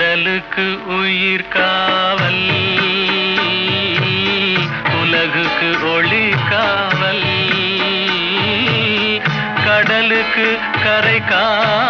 உடலுக்கு உயிர் காவல். உலகுக்கு ஒளி காவல். கடலுக்கு கரை காவல்.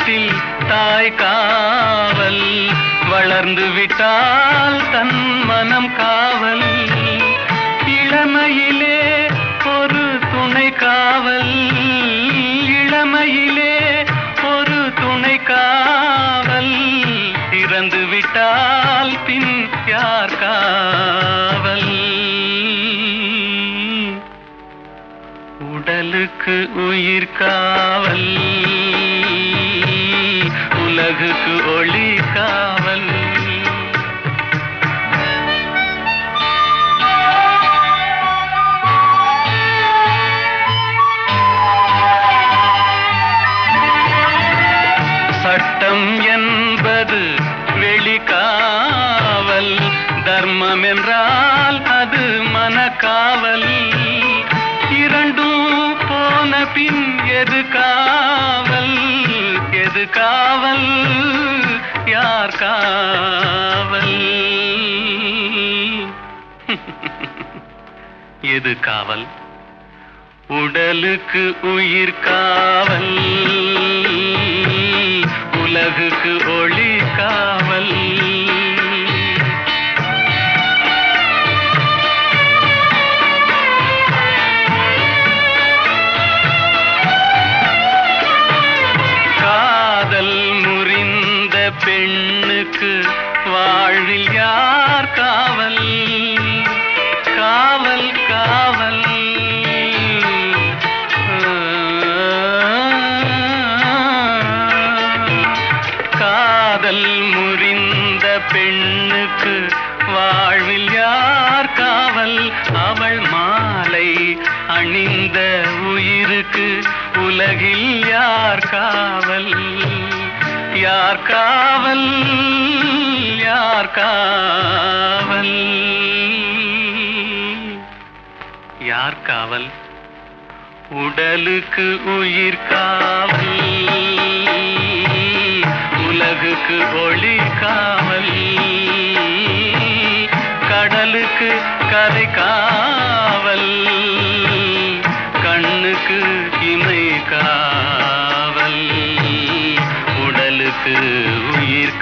வயிற்றில் தாய் காவல் வளர்ந்து விட்டால் தன் மனம் காவல். இளமையிலே ஒரு துணை காவல். இளமையிலே ஒரு துணை காவல். இறந்து விட்டால் பின் யார் காவல்? உடலுக்கு உயிர் காவல். உலகுக்கு ஒளி காவல். சட்டம் என்பது வெளிக்காவல். தர்மம் என்றால் அது மனக்காவல். இரண்டும் போன பின் எது காவல்? எது காவல் யார் காவல்? எது காவல்? உடலுக்கு உயிர் காவல். பெண்ணுக்கு வாழ்வில் யார் காவல்? காவல் காவல். காதல் முறிந்த பெண்ணுக்கு வாழ்வில் யார் காவல்? அவள் மாலை அணிந்த உயிருக்கு உலகில் யார் காவல்? யார் காவல்? யார் காவல்? யார் காவல்? உடலுக்கு உயிர் காவல். உலகுக்கு ஒளி காவல். கடலுக்கு கரை காவல். கண்ணுக்கு இமை காவல். உடலுக்கு உயிர்